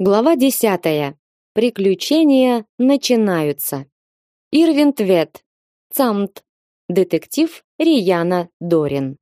Глава десятая. Приключения начинаются. Ирвин Твет. Цамт. Детектив Рияна Дорин.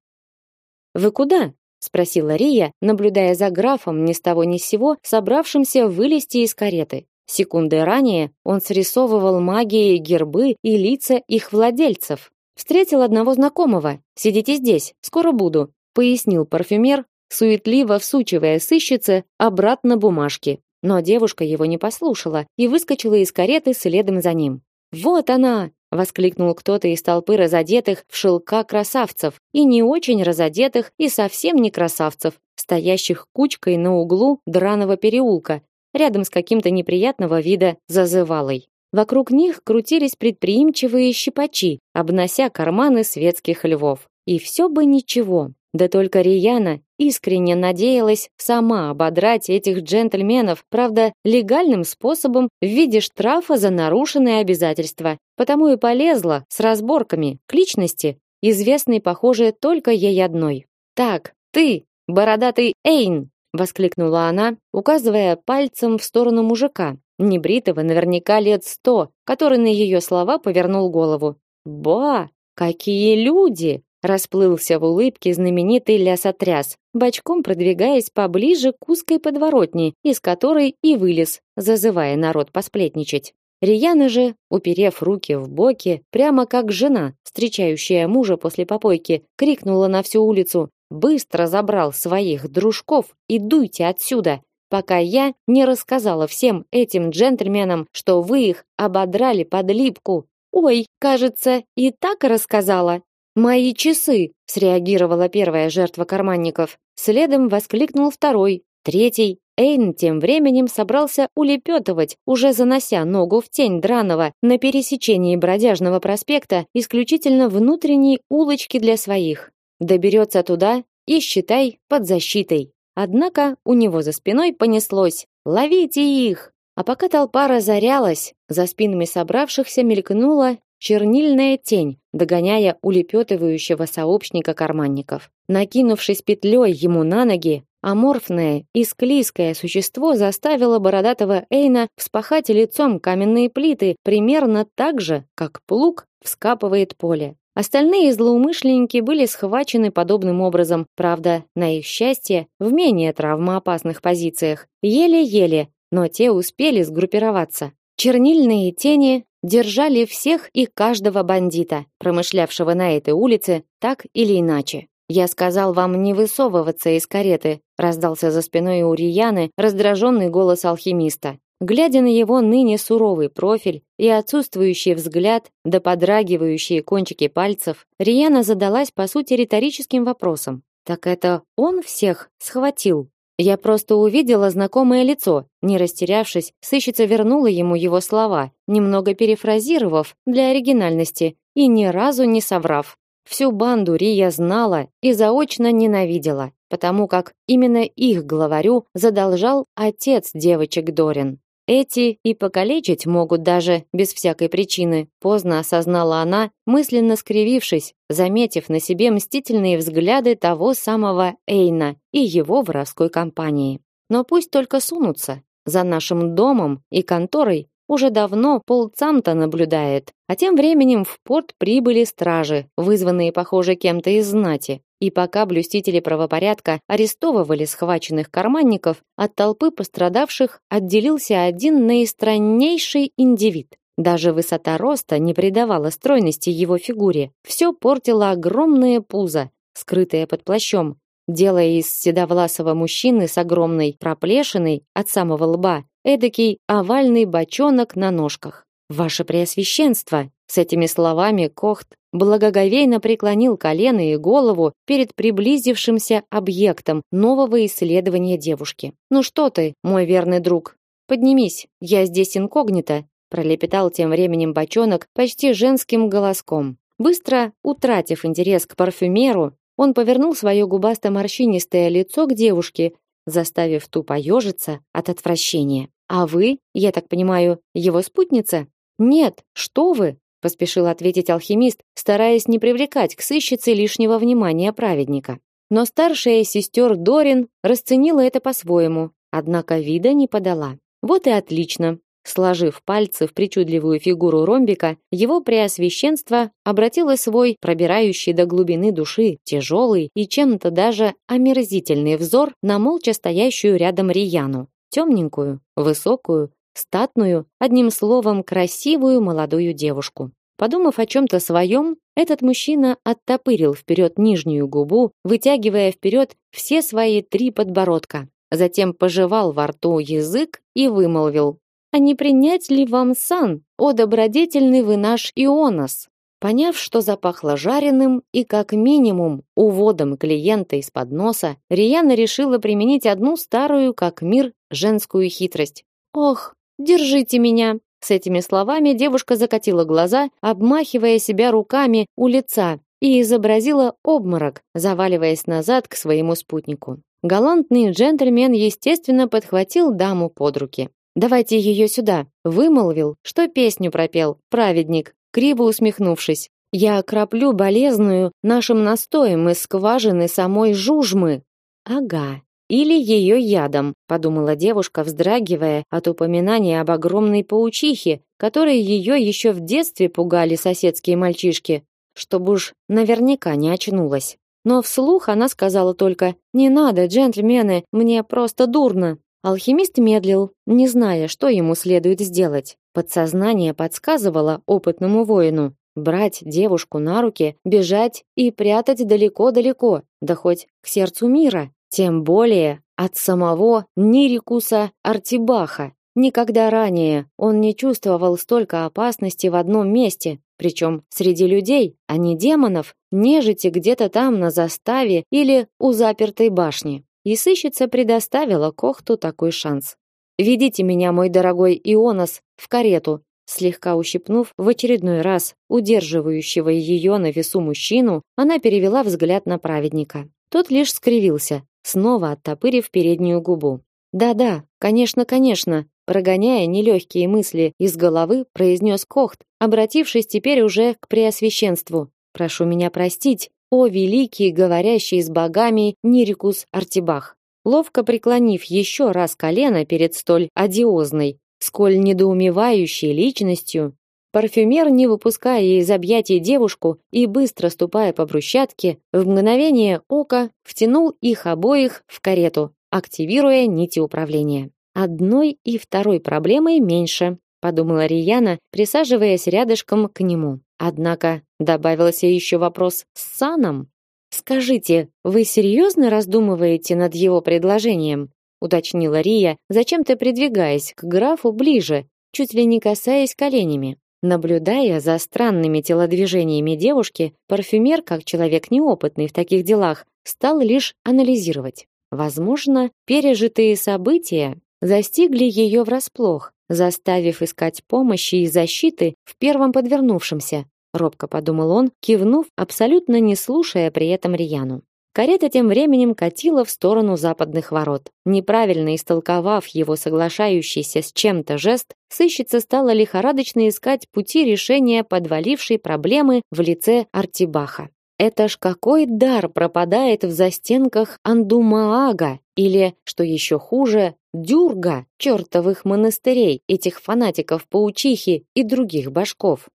Вы куда? спросила Рия, наблюдая за графом ни с того ни с сего, собравшимся вылезти из кареты. Секунды ранее он срисовывал магией гербы и лица их владельцев. Встретил одного знакомого. Сидите здесь, скоро буду, пояснил парфюмер, суетливо всучивая сыщице обратно бумажки. Но девушка его не послушала и выскочила из кареты следом за ним. «Вот она!» — воскликнул кто-то из толпы разодетых в шелка красавцев и не очень разодетых и совсем не красавцев, стоящих кучкой на углу драного переулка, рядом с каким-то неприятного вида зазывалой. Вокруг них крутились предприимчивые щипачи, обнося карманы светских львов. И все бы ничего, да только Рияна искренне надеялась сама ободрать этих джентльменов, правда, легальным способом в виде штрафа за нарушенные обязательства. Потому и полезла с разборками к личности, известной, похоже, только ей одной. «Так, ты, бородатый Эйн!» — воскликнула она, указывая пальцем в сторону мужика, небритого наверняка лет сто, который на ее слова повернул голову. «Ба! Какие люди!» Расплылся в улыбке знаменитый лясотряс, бочком продвигаясь поближе к узкой подворотне, из которой и вылез, зазывая народ посплетничать. Рияна же, уперев руки в боки, прямо как жена, встречающая мужа после попойки, крикнула на всю улицу: "Быстро забрал своих дружков и дуйте отсюда!" пока я не рассказала всем этим джентльменам, что вы их ободрали под липку. Ой, кажется, и так рассказала. Мои часы, среагировала первая жертва карманников. Следом воскликнул второй, третий. Эйн тем временем собрался улепетывать, уже занося ногу в тень драного на пересечении Бродяжного проспекта исключительно внутренней улочки для своих. Доберется туда и считай под защитой. Однако у него за спиной понеслось: "Ловите их!" А пока толпа разорялась, за спинами собравшихся мелькнула чернильная тень, догоняя улепетывающего сообщника карманников. Накинувшись петлей ему на ноги, аморфное и склизкое существо заставило бородатого Эйна вспахать лицом каменные плиты примерно так же, как плуг вскапывает поле. Остальные злоумышленники были схвачены подобным образом, правда, на их счастье, в менее травмоопасных позициях. Еле-еле, но те успели сгруппироваться. Чернильные тени держали всех и каждого бандита, промышлявшего на этой улице, так или иначе. Я сказал вам не высовываться из кареты, раздался за спиной у Рияны раздраженный голос алхимиста. Глядя на его ныне суровый профиль и отсутствующий взгляд, да подрагивающие кончики пальцев, Рияна задалась по сути риторическим вопросом. Так это он всех схватил? Я просто увидела знакомое лицо. Не растерявшись, сыщица вернула ему его слова, немного перефразировав для оригинальности и ни разу не соврав. Всю банду Рия знала и заочно ненавидела, потому как именно их главарю задолжал отец девочек Дорин. Эти и покалечить могут даже без всякой причины, поздно осознала она, мысленно скривившись, заметив на себе мстительные взгляды того самого Эйна и его воровской компании. Но пусть только сунутся. За нашим домом и конторой уже давно полцамта наблюдает, а тем временем в порт прибыли стражи, вызванные, похоже, кем-то из знати. И пока блюстители правопорядка арестовывали схваченных карманников, от толпы пострадавших отделился один наистраннейший индивид. Даже высота роста не придавала стройности его фигуре. Все портило огромное пузо, скрытое под плащом, делая из седовласого мужчины с огромной проплешиной от самого лба эдакий овальный бочонок на ножках. Ваше преосвященство, с этими словами Кохт благоговейно преклонил колено и голову перед приблизившимся объектом нового исследования девушки. Ну что ты, мой верный друг? Поднимись, я здесь инкогнито, пролепетал тем временем бочонок почти женским голоском. Быстро утратив интерес к парфюмеру, он повернул свое губасто-морщинистое лицо к девушке, заставив ту поежиться от отвращения. А вы, я так понимаю, его спутница? Нет, что вы? Поспешил ответить алхимист, стараясь не привлекать к сыщице лишнего внимания праведника. Но старшая сестер Дорин расценила это по-своему однако вида не подала. Вот и отлично. Сложив пальцы в причудливую фигуру ромбика, его преосвященство обратило свой пробирающий до глубины души, тяжелый и чем-то даже омерзительный взор на молча стоящую рядом Рияну, темненькую, высокую, статную, одним словом, красивую молодую девушку. Подумав о чем-то своем, этот мужчина оттопырил вперед нижнюю губу, вытягивая вперед все свои три подбородка. Затем пожевал во рту язык и вымолвил: "А не принять ли вам сан, о добродетельный вы наш Ионос?" Поняв, что запахло жареным и как минимум уводом клиента из-под носа, Рияна решила применить одну старую как мир женскую хитрость. "Ох, держите меня", с этими словами девушка закатила глаза, обмахивая себя руками у лица и изобразила обморок, заваливаясь назад к своему спутнику. Галантный джентльмен, естественно, подхватил даму под руки. «Давайте ее сюда», вымолвил, что песню пропел, праведник, криво усмехнувшись. «Я окроплю болезную нашим настоем из скважины самой жужмы». «Ага, или ее ядом, подумала девушка, вздрагивая от упоминания об огромной паучихе, которой ее еще в детстве пугали соседские мальчишки, чтобы уж наверняка не очнулась. Но вслух она сказала только: "Не надо, джентльмены, мне просто дурно". Алхимист медлил, не зная, что ему следует сделать. Подсознание подсказывало опытному воину: брать девушку на руки, бежать и прятать далеко-далеко, да хоть к сердцу мира. Тем более от самого Нирикуса Артибаха. Никогда ранее он не чувствовал столько опасности в одном месте, причем среди людей, а не демонов, нежити где-то там на заставе или у запертой башни. И сыщица предоставила Кохту такой шанс. «Ведите меня, мой дорогой Ионос, в карету», слегка ущипнув в очередной раз удерживающего ее на весу мужчину, она перевела взгляд на праведника. Тот лишь скривился, снова оттопырив переднюю губу. Да-да, конечно, конечно, прогоняя нелегкие мысли из головы, произнес Кохт, обратившись теперь уже к преосвященству. Прошу меня простить, о великий, говорящий с богами Нирикус Артибах. Ловко преклонив еще раз колено перед столь одиозной, сколь недоумевающей личностью, Парфюмер, не выпуская из объятий девушку и быстро ступая по брусчатке, в мгновение ока втянул их обоих в карету, активируя нити управления. Одной и второй проблемой меньше, подумала Рияна, присаживаясь рядышком к нему. Однако добавился еще вопрос с саном. Скажите, вы серьезно раздумываете над его предложением? уточнила Рия, зачем-то придвигаясь к графу ближе, чуть ли не касаясь коленями. Наблюдая за странными телодвижениями девушки, парфюмер, как человек неопытный в таких делах, стал лишь анализировать. Возможно, пережитые события застигли ее врасплох, заставив искать помощи и защиты в первом подвернувшемся. Робко подумал он, кивнув, абсолютно не слушая при этом Рияну. Карета тем временем катила в сторону западных ворот. Неправильно истолковав его соглашающийся с чем-то жест, сыщица стала лихорадочно искать пути решения подвалившей проблемы в лице Артибаха. Это ж какой дар пропадает в застенках Андумаага или, что еще хуже, Дюрга, чертовых монастырей, этих фанатиков паучихи и других башков.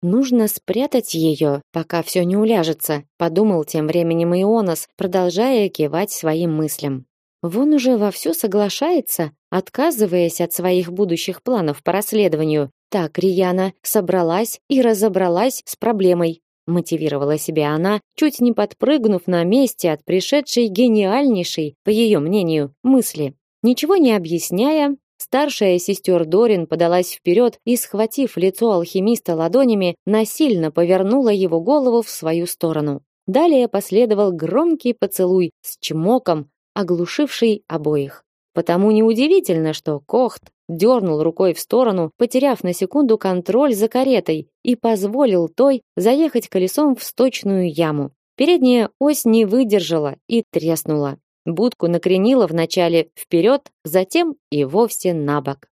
Нужно спрятать ее, пока все не уляжется, подумал тем временем Ионос, продолжая кивать своим мыслям. Вон уже вовсю соглашается, отказываясь от своих будущих планов по расследованию. Так Рияна собралась и разобралась с проблемой. Мотивировала себя она, чуть не подпрыгнув на месте от пришедшей гениальнейшей, по ее мнению, мысли. Ничего не объясняя, Старшая сестер Дорин подалась вперед и, схватив лицо алхимиста ладонями, насильно повернула его голову в свою сторону. Далее последовал громкий поцелуй с чмоком, оглушивший обоих. Потому неудивительно, что Кохт дернул рукой в сторону, потеряв на секунду контроль за каретой и позволил той заехать колесом в сточную яму. Передняя ось не выдержала и треснула. Будку накренило вначале вперед, затем и вовсе на бок.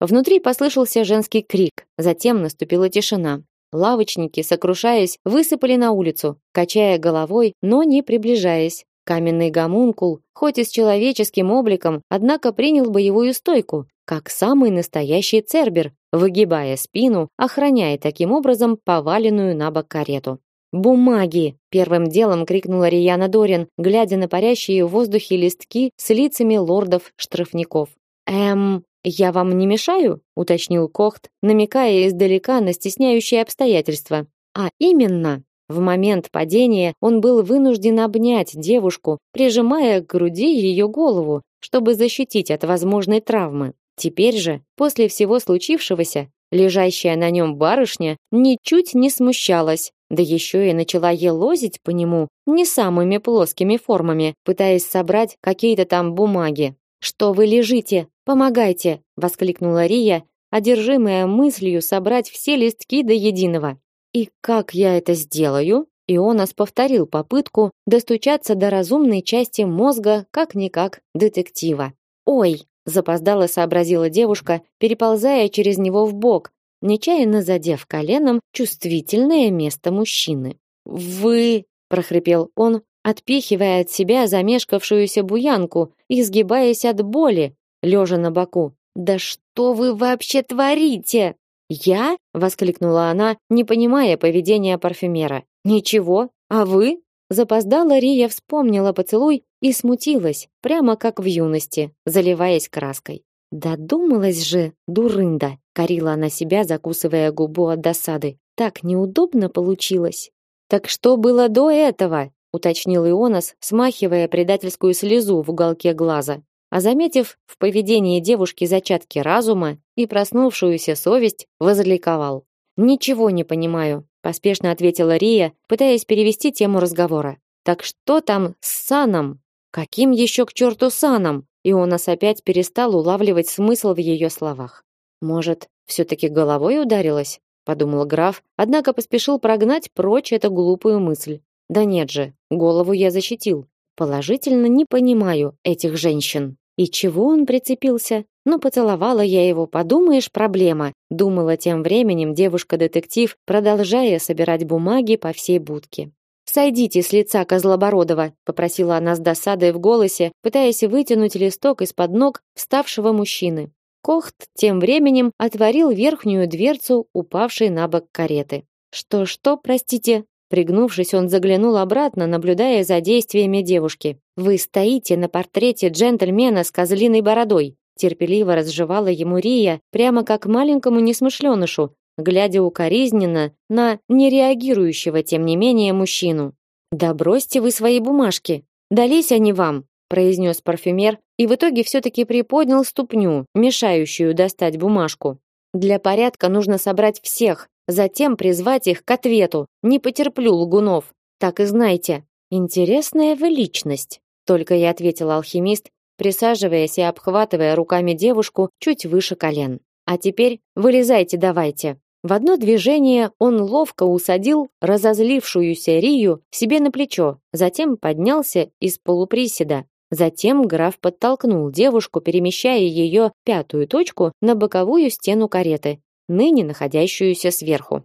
Внутри послышался женский крик, затем наступила тишина. Лавочники, сокрушаясь, высыпали на улицу, качая головой, но не приближаясь. Каменный гомункул, хоть и с человеческим обликом, однако принял боевую стойку, как самый настоящий цербер, выгибая спину, охраняя таким образом поваленную на бок карету. «Бумаги!» – первым делом крикнула Рияна Дорин, глядя на парящие в воздухе листки с лицами лордов-штрафников. «Эм, я вам не мешаю?» – уточнил Кохт, намекая издалека на стесняющие обстоятельства. «А именно, в момент падения он был вынужден обнять девушку, прижимая к груди ее голову, чтобы защитить от возможной травмы. Теперь же, после всего случившегося, лежащая на нем барышня ничуть не смущалась, да еще и начала елозить по нему не самыми плоскими формами, пытаясь собрать какие-то там бумаги. «Что вы лежите? Помогайте!» — воскликнула Рия, одержимая мыслью собрать все листки до единого. «И как я это сделаю?» Ионас повторил попытку достучаться до разумной части мозга, как-никак, детектива. «Ой!» – запоздало сообразила девушка, переползая через него в бок, нечаянно задев коленом чувствительное место мужчины. «Вы...» – прохрипел он, отпихивая от себя замешкавшуюся буянку и сгибаясь от боли, лежа на боку. «Да что вы вообще творите?» «Я?» – воскликнула она, не понимая поведения парфюмера. «Ничего, а вы?» Запоздала Рия вспомнила поцелуй и смутилась, прямо как в юности, заливаясь краской. Додумалась же, дурында, корила она себя, закусывая губу от досады. Так неудобно получилось. Так что было до этого? уточнил Ионас, смахивая предательскую слезу в уголке глаза. А заметив в поведении девушки зачатки разума и проснувшуюся совесть, возликовал. Ничего не понимаю, поспешно ответила Рия, пытаясь перевести тему разговора. Так что там с Саном? Каким еще к черту Саном? И он опять перестал улавливать смысл в ее словах. Может, все-таки головой ударилась? Подумал граф, однако поспешил прогнать прочь эту глупую мысль. Да нет же, голову я защитил. Положительно не понимаю этих женщин. И чего он прицепился? Ну, поцеловала я его, подумаешь, проблема. Думала тем временем девушка-детектив, продолжая собирать бумаги по всей будке. Сойдите с лица Козлобородова, попросила она с досадой в голосе, пытаясь вытянуть листок из-под ног вставшего мужчины. Кохт тем временем отворил верхнюю дверцу упавшей на бок кареты. Что, что, простите? Пригнувшись, он заглянул обратно, наблюдая за действиями девушки. Вы стоите на портрете джентльмена с козлиной бородой, терпеливо разжевала ему Рия, прямо как маленькому несмышленышу, глядя укоризненно на нереагирующего тем не менее мужчину. Да бросьте вы свои бумажки. Дались они вам, произнес парфюмер и в итоге все таки приподнял ступню, мешающую достать бумажку. Для порядка нужно собрать всех, затем призвать их к ответу. Не потерплю лгунов. Так и знайте. Интересная вы личность, только и ответил алхимист, присаживаясь и обхватывая руками девушку чуть выше колен. А теперь вылезайте давайте. В одно движение он ловко усадил разозлившуюся Рию себе на плечо, затем поднялся из полуприседа. Затем граф подтолкнул девушку, перемещая ее пятую точку на боковую стену кареты, ныне находящуюся сверху.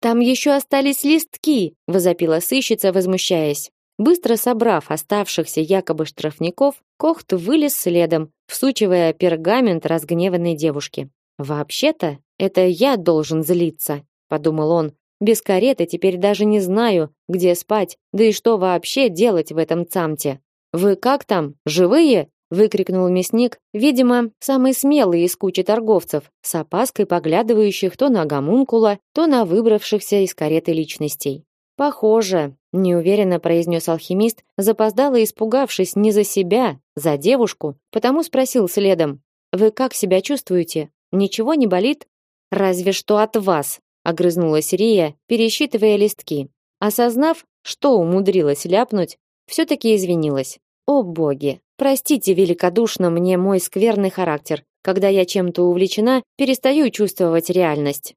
Там еще остались листки, возопила сыщица, возмущаясь. Быстро собрав оставшихся якобы штрафников, Кохт вылез следом, всучивая пергамент разгневанной девушке. Вообще-то, это я должен злиться, подумал он. Без кареты теперь даже не знаю, где спать, да и что вообще делать в этом цамте. Вы как там? Живые? Выкрикнул мясник, видимо, самый смелый из кучи торговцев, с опаской поглядывающих то на гомункула, то на выбравшихся из кареты личностей. Похоже, неуверенно произнес алхимист, запоздало испугавшись не за себя, за девушку, потому спросил следом: "Вы как себя чувствуете? Ничего не болит? Разве что от вас, огрызнулась Рия, пересчитывая листки. Осознав, что умудрилась ляпнуть, все таки извинилась. О боги, простите великодушно мне мой скверный характер. Когда я чем-то увлечена, перестаю чувствовать реальность.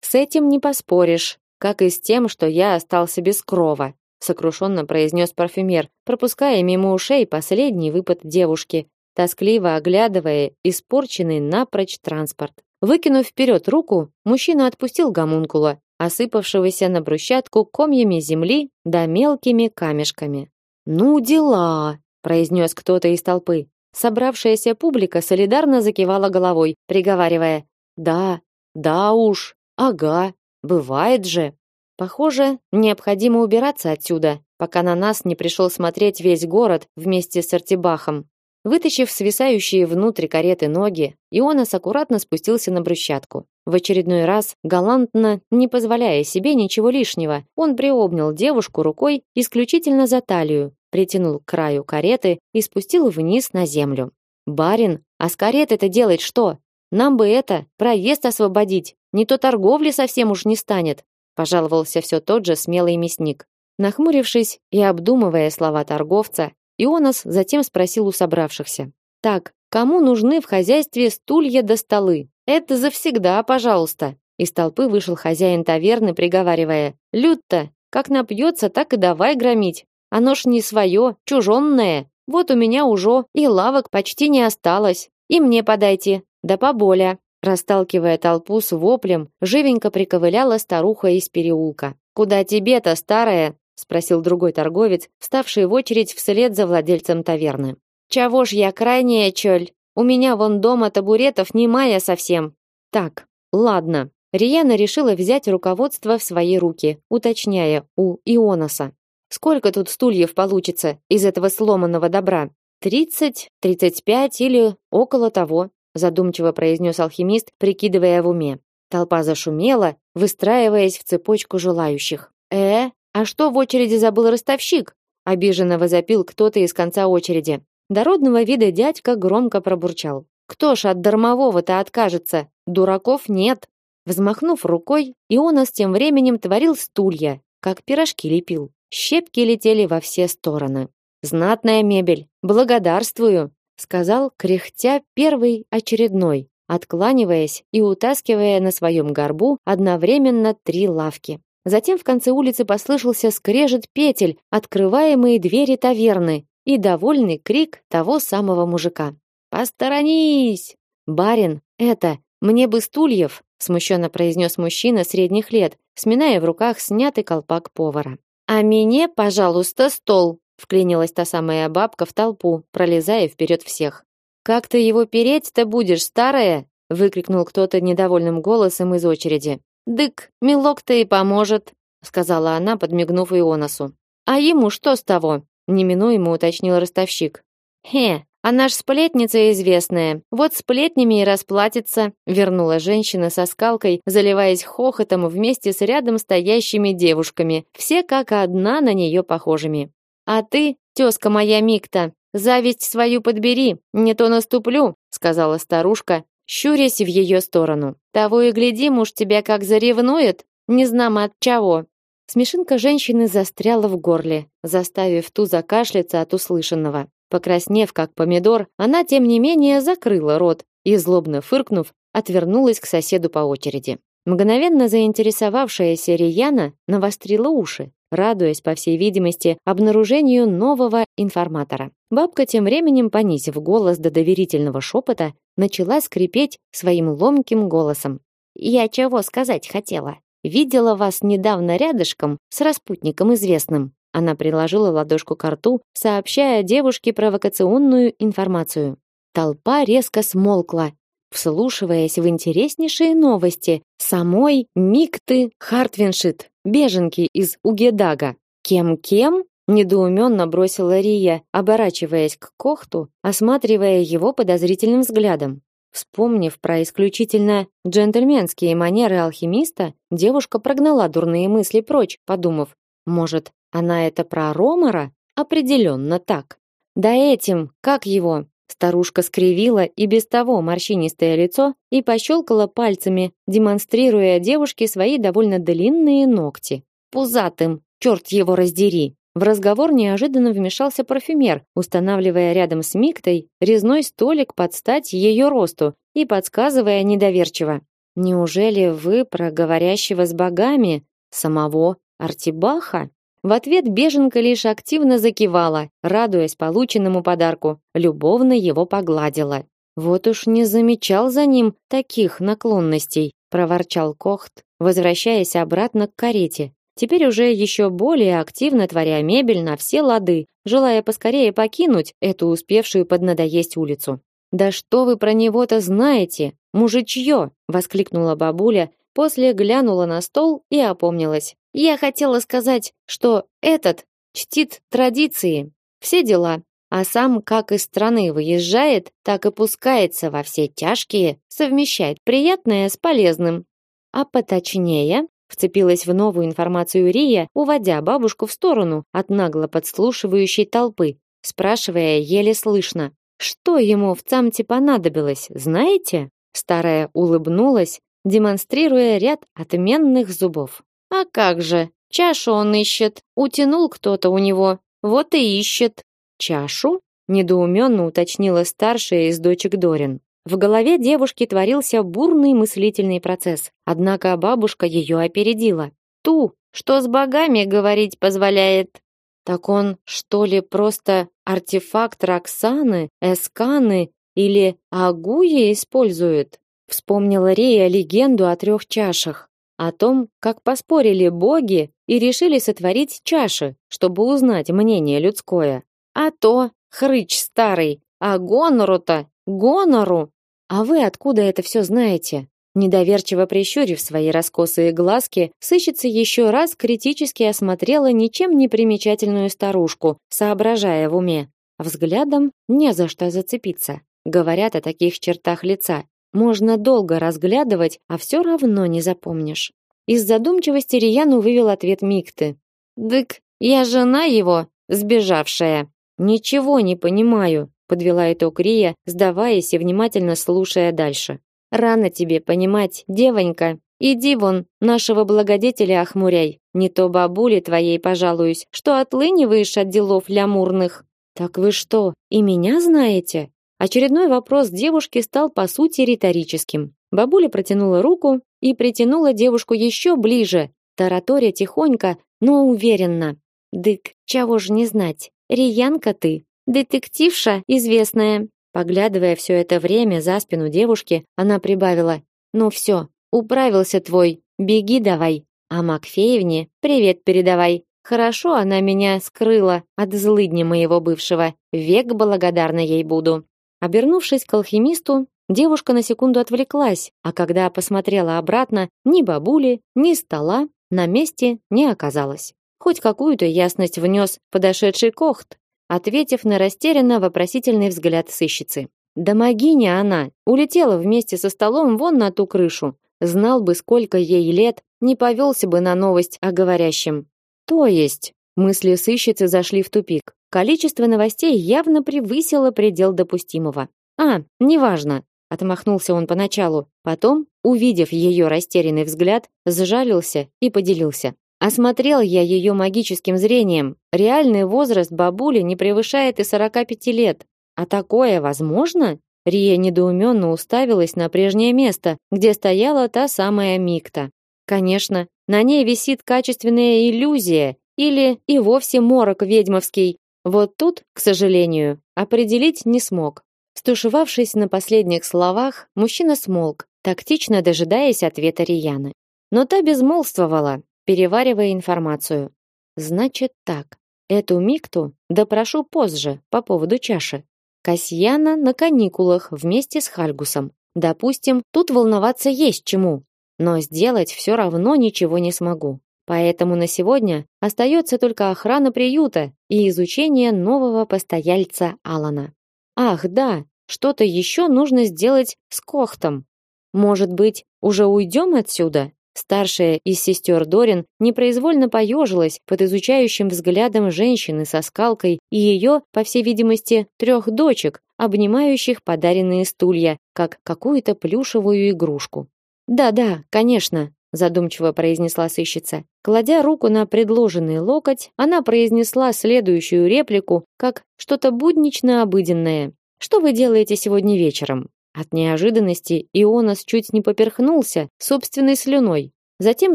С этим не поспоришь, как и с тем, что я остался без крова, сокрушенно произнес парфюмер, пропуская мимо ушей последний выпад девушки, тоскливо оглядывая испорченный напрочь транспорт. Выкинув вперед руку, мужчина отпустил гомункула, осыпавшегося на брусчатку комьями земли да мелкими камешками. «Ну дела!» – произнес кто-то из толпы. Собравшаяся публика солидарно закивала головой, приговаривая «Да, да уж, ага, бывает же». Похоже, необходимо убираться отсюда, пока на нас не пришел смотреть весь город вместе с Артибахом. Вытащив свисающие внутрь кареты ноги, Ионас аккуратно спустился на брусчатку. В очередной раз, галантно, не позволяя себе ничего лишнего, он приобнял девушку рукой исключительно за талию, притянул к краю кареты и спустил вниз на землю. «Барин, а с кареты-то делать что? Нам бы это, проезд освободить, не то торговли совсем уж не станет», пожаловался все тот же смелый мясник. Нахмурившись и обдумывая слова торговца, Ионас затем спросил у собравшихся: "Так, кому нужны в хозяйстве стулья да столы? Это завсегда, пожалуйста". Из толпы вышел хозяин таверны, приговаривая: "Люд-то, как напьется, так и давай громить. Оно ж не свое, чужонное. Вот у меня уже и лавок почти не осталось. И мне подайте, да поболя". Расталкивая толпу с воплем, живенько приковыляла старуха из переулка. Куда тебе-то, старая? спросил другой торговец, вставший в очередь вслед за владельцем таверны. Чего ж я крайняя чёль? У меня вон дома табуретов немая совсем. Так, ладно. Рияна решила взять руководство в свои руки, уточняя у Ионоса. Сколько тут стульев получится из этого сломанного добра? Тридцать, тридцать пять или около того, задумчиво произнес алхимист, прикидывая в уме. Толпа зашумела, выстраиваясь в цепочку желающих. Э, а что в очереди забыл ростовщик? Обиженно возопил кто-то из конца очереди. Дородного вида дядька громко пробурчал: "Кто ж от дармового-то откажется? Дураков нет". Взмахнув рукой, Ионас тем временем творил стулья, как пирожки лепил. Щепки летели во все стороны. Знатная мебель. Благодарствую, сказал кряхтя первый очередной, откланиваясь и утаскивая на своем горбу одновременно три лавки. Затем в конце улицы послышался скрежет петель, открываемые двери таверны и довольный крик того самого мужика. «Посторонись!» «Барин, это, мне бы стульев!» смущенно произнес мужчина средних лет, сминая в руках снятый колпак повара. «А мне, пожалуйста, стол!» вклинилась та самая бабка в толпу, пролезая вперед всех. «Как ты его переть-то будешь, старая?» выкрикнул кто-то недовольным голосом из очереди. «Дык, милок-то и поможет», — сказала она, подмигнув Ионасу. «А ему что с того?» — неминуемо уточнил ростовщик. «Хе, она ж сплетница известная, вот сплетнями и расплатится», — вернула женщина со скалкой, заливаясь хохотом вместе с рядом стоящими девушками, все как одна на нее похожими. «А ты, тезка моя Микта, зависть свою подбери, не то наступлю», — сказала старушка, щурясь в ее сторону. Того и гляди, муж тебя как заревнует, не знамо от чего. Смешинка женщины застряла в горле, заставив ту закашляться от услышанного. Покраснев как помидор, она тем не менее закрыла рот и злобно фыркнув, отвернулась к соседу по очереди. Мгновенно заинтересовавшаяся Рияна навострила уши, радуясь, по всей видимости, обнаружению нового информатора. Бабка тем временем, понизив голос до доверительного шепота, начала скрипеть своим ломким голосом. «Я чего сказать хотела? Видела вас недавно рядышком с распутником известным». Она приложила ладошку к рту, сообщая девушке провокационную информацию. Толпа резко смолкла, вслушиваясь в интереснейшие новости самой Микты Хартвиншит, беженки из Угедага. Кем-кем? недоуменно бросила Рия, оборачиваясь к Кохту, осматривая его подозрительным взглядом. Вспомнив про исключительно джентльменские манеры алхимиста, девушка прогнала дурные мысли прочь, подумав: может, она это про Ромара? Определенно так. Да этим, как его? Старушка скривила и без того морщинистое лицо и пощелкала пальцами, демонстрируя девушке свои довольно длинные ногти. Пузатым, черт его раздери. В разговор неожиданно вмешался парфюмер, устанавливая рядом с Миктой резной столик под стать ее росту и подсказывая недоверчиво: "Неужели вы про говорящего с богами самого Артибаха?" В ответ беженка лишь активно закивала, радуясь полученному подарку, любовно его погладила. Вот уж не замечал за ним таких наклонностей, проворчал Кохт, возвращаясь обратно к карете. Теперь уже еще более активно творя мебель на все лады, желая поскорее покинуть эту успевшую поднадоесть улицу. Да что вы про него-то знаете, мужичье, воскликнула бабуля, после глянула на стол и опомнилась. Я хотела сказать, что этот чтит традиции, все дела, а сам как из страны выезжает, так и пускается во все тяжкие, совмещает приятное с полезным. А поточнее, вцепилась в новую информацию Рия, уводя бабушку в сторону от нагло подслушивающей толпы, спрашивая еле слышно: "Что ему в цамте понадобилось, знаете?" Старая улыбнулась, демонстрируя ряд отменных зубов. А как же? Чашу он ищет. Утянул кто-то у него. Вот и ищет чашу? недоуменно уточнила старшая из дочек Дорин. В голове девушки творился бурный мыслительный процесс, однако бабушка ее опередила. Ту, что с богами говорить позволяет. Так он, что ли, просто артефакт Роксаны, Эсканы или Агуи использует? Вспомнила Рея легенду о трех чашах, о том, как поспорили боги и решили сотворить чаши, чтобы узнать мнение людское. А то, хрыч старый, а гонору-то, гонору. А вы откуда это все знаете? Недоверчиво прищурив свои раскосые глазки, сыщица еще раз критически осмотрела ничем не примечательную старушку, соображая в уме. Взглядом не за что зацепиться. Говорят о таких чертах лица. Можно долго разглядывать, а все равно не запомнишь. Из задумчивости Рияну вывел ответ Микты. «Дык, я жена его, сбежавшая». Ничего не понимаю, подвела итог Рия, сдаваясь и внимательно слушая дальше. Рано тебе понимать, девонька. Иди вон, нашего благодетеля охмуряй. Не то бабуле твоей пожалуюсь, что отлыниваешь от делов лямурных. Так вы что, и меня знаете? Очередной вопрос девушки стал по сути риторическим. Бабуля протянула руку и притянула девушку еще ближе, тараторя тихонько, но уверенно. Дык, чего ж не знать? Риянка ты, детективша известная. Поглядывая все это время за спину девушки, она прибавила: "Ну все, управился твой. Беги давай. А Макфеевне привет передавай. Хорошо она меня скрыла от злыдня моего бывшего. Век благодарна ей буду". Обернувшись к алхимисту, девушка на секунду отвлеклась, а когда посмотрела обратно, ни бабули, ни стола на месте не оказалось. Хоть какую-то ясность внес подошедший Кохт, ответив на растерянно вопросительный взгляд сыщицы. Да могиня она, улетела вместе со столом вон на ту крышу. Знал бы, сколько ей лет, не повелся бы на новость о говорящем. То есть, мысли сыщицы зашли в тупик. Количество новостей явно превысило предел допустимого. А, неважно, отмахнулся он поначалу, потом, увидев ее растерянный взгляд, сжалился и поделился. Осмотрел я ее магическим зрением. Реальный возраст бабули не превышает и 45 лет. А такое возможно? Рия недоуменно уставилась на прежнее место, где стояла та самая Микта. Конечно, на ней висит качественная иллюзия или и вовсе морок ведьмовский. Вот тут, к сожалению, определить не смог. Стушевавшись на последних словах, мужчина смолк, тактично дожидаясь ответа Рияны. Но та безмолвствовала, переваривая информацию. Значит так. Эту Микту допрошу позже по поводу чаши. Касьяна на каникулах вместе с Хальгусом. Допустим, тут волноваться есть чему, но сделать все равно ничего не смогу. Поэтому на сегодня остается только охрана приюта и изучение нового постояльца Алана. Ах, да, что-то еще нужно сделать с Кохтом. Может быть, уже уйдем отсюда? Старшая из сестер Дорин непроизвольно поежилась под изучающим взглядом женщины со скалкой и ее, по всей видимости, трех дочек, обнимающих подаренные стулья, как какую-то плюшевую игрушку. «Да-да, конечно», задумчиво произнесла сыщица. Кладя руку на предложенный локоть, она произнесла следующую реплику, как что-то буднично обыденное. Что вы делаете сегодня вечером? От неожиданности Ионас чуть не поперхнулся собственной слюной. Затем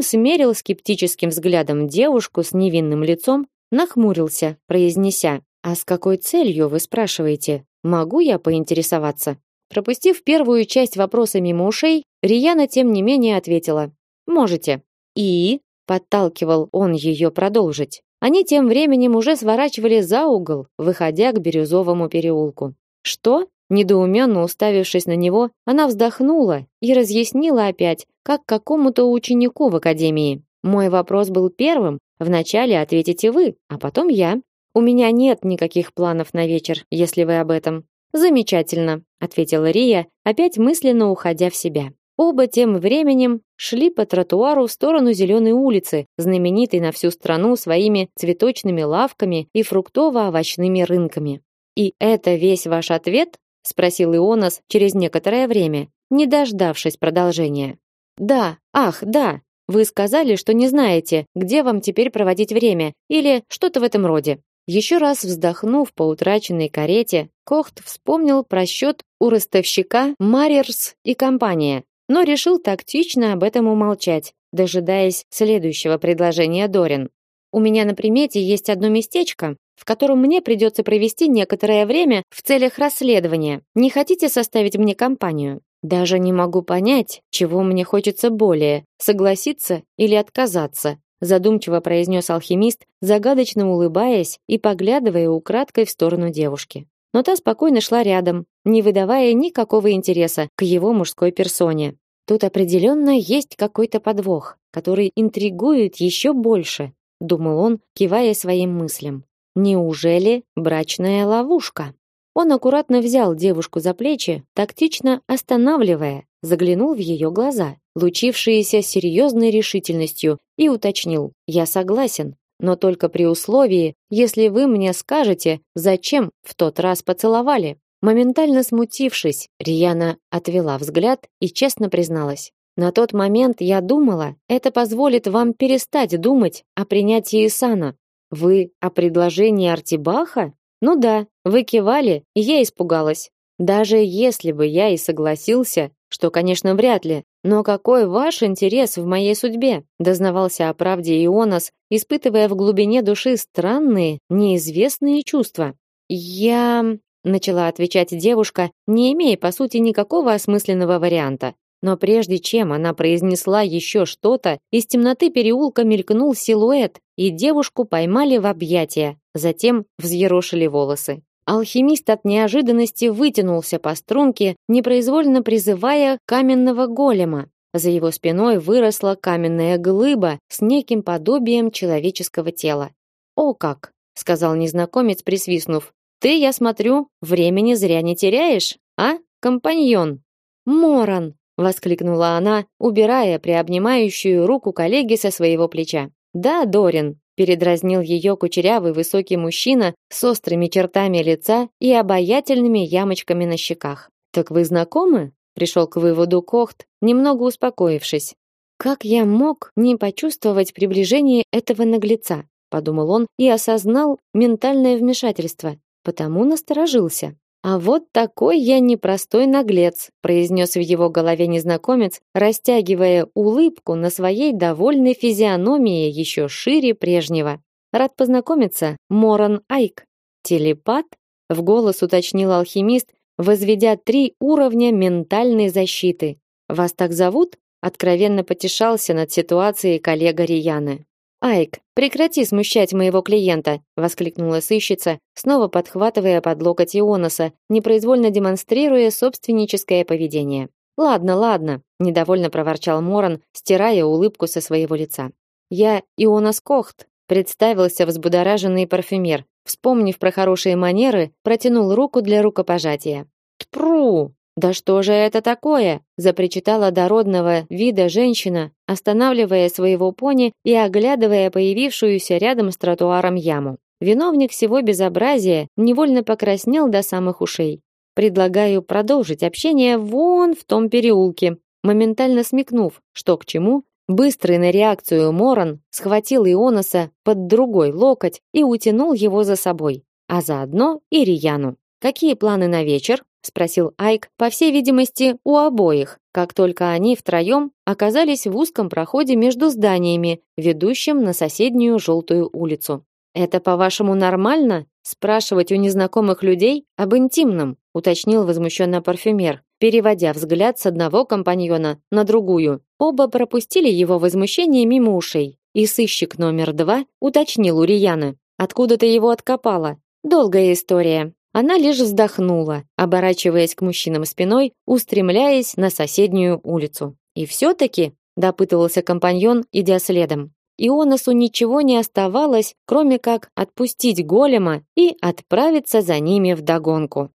смерил скептическим взглядом девушку с невинным лицом, нахмурился, произнеся: "А с какой целью вы спрашиваете? Могу я поинтересоваться?" Пропустив первую часть вопроса мимо ушей, Рияна тем не менее ответила: "Можете". И подталкивал он ее продолжить. Они тем временем уже сворачивали за угол, выходя к Бирюзовому переулку. Что? Недоуменно уставившись на него, она вздохнула и разъяснила опять, как какому-то ученику в академии. Мой вопрос был первым, вначале ответите вы, а потом я. У меня нет никаких планов на вечер, если вы об этом. Замечательно, ответила Рия, опять мысленно уходя в себя. Оба тем временем шли по тротуару в сторону Зеленой улицы, знаменитой на всю страну своими цветочными лавками и фруктово-овощными рынками. И это весь ваш ответ? спросил Ионас через некоторое время, не дождавшись продолжения. Да, ах, да. Вы сказали, что не знаете, где вам теперь проводить время или что-то в этом роде. Еще раз вздохнув по утраченной карете, Кохт вспомнил про счет у ростовщика Марерс и компания, но решил тактично об этом умолчать, дожидаясь следующего предложения Дорин. У меня на примете есть одно местечко, в котором мне придется провести некоторое время в целях расследования. Не хотите составить мне компанию? Даже не могу понять, чего мне хочется более: согласиться или отказаться задумчиво произнес алхимист, загадочно улыбаясь и поглядывая украдкой в сторону девушки. Но та спокойно шла рядом, не выдавая никакого интереса к его мужской персоне. Тут определенно есть какой-то подвох, который интригует еще больше, думал он, кивая своим мыслям. Неужели брачная ловушка? Он аккуратно взял девушку за плечи, тактично останавливая, заглянул в ее глаза, лучившиеся серьезной решительностью, и уточнил: "Я согласен, но только при условии, если вы мне скажете, зачем в тот раз поцеловали". Моментально смутившись, Рияна отвела взгляд и честно призналась: "На тот момент я думала, это позволит вам перестать думать о принятии сана. Вы о предложении Артибаха? Ну да, вы кивали, и я испугалась. Даже если бы я и согласился, что, конечно, вряд ли, но какой ваш интерес в моей судьбе? Дознавался о правде Ионас, испытывая в глубине души странные, неизвестные чувства. Я начала отвечать девушка, не имея по сути никакого осмысленного варианта. Но прежде чем она произнесла еще что-то, из темноты переулка мелькнул силуэт, и девушку поймали в объятия, затем взъерошили волосы. Алхимист от неожиданности вытянулся по струнке, непроизвольно призывая каменного голема. За его спиной выросла каменная глыба с неким подобием человеческого тела. "О как", сказал незнакомец, присвистнув. "Ты, я смотрю, времени зря не теряешь, а, компаньон?" "Моран", воскликнула она, убирая приобнимающую руку коллеги со своего плеча. "Да, Дорин, передразнил ее кучерявый высокий мужчина с острыми чертами лица и обаятельными ямочками на щеках. Так вы знакомы? Пришел к выводу Кохт, немного успокоившись. Как я мог не почувствовать приближение этого наглеца, подумал он и осознал ментальное вмешательство, потому насторожился. А вот такой я непростой наглец, произнес в его голове незнакомец, растягивая улыбку на своей довольной физиономии еще шире прежнего. Рад познакомиться, Моран Айк. Телепат? В голос уточнил алхимист, возведя три уровня ментальной защиты. Вас так зовут? Откровенно потешался над ситуацией коллега Рияны. Айк, прекрати смущать моего клиента, воскликнула сыщица, снова подхватывая под локоть Ионоса, непроизвольно демонстрируя собственническое поведение. Ладно, ладно, недовольно проворчал Моран, стирая улыбку со своего лица. Я Ионас Кохт, представился взбудораженный парфюмер, вспомнив про хорошие манеры, протянул руку для рукопожатия. Тпру! Да что же это такое? запричитала дородного вида женщина, останавливая своего пони и оглядывая появившуюся рядом с тротуаром яму. Виновник всего безобразия невольно покраснел до самых ушей. Предлагаю продолжить общение вон в том переулке. Моментально смекнув, что к чему, быстрый на реакцию Моран схватил Ионоса под другой локоть и утянул его за собой, а заодно и Рияну. Какие планы на вечер? спросил Айк, по всей видимости, у обоих, как только они втроем оказались в узком проходе между зданиями, ведущим на соседнюю желтую улицу. Это, по-вашему, нормально спрашивать у незнакомых людей об интимном, уточнил возмущенно парфюмер, переводя взгляд с одного компаньона на другую. Оба пропустили его возмущение мимо ушей. И сыщик номер два уточнил у Рияны: "Откуда ты его откопала?" Долгая история. Она лишь вздохнула, оборачиваясь к мужчинам спиной, устремляясь на соседнюю улицу. И все таки допытывался компаньон, идя следом. Ионасу ничего не оставалось, кроме как отпустить голема и отправиться за ними в догонку.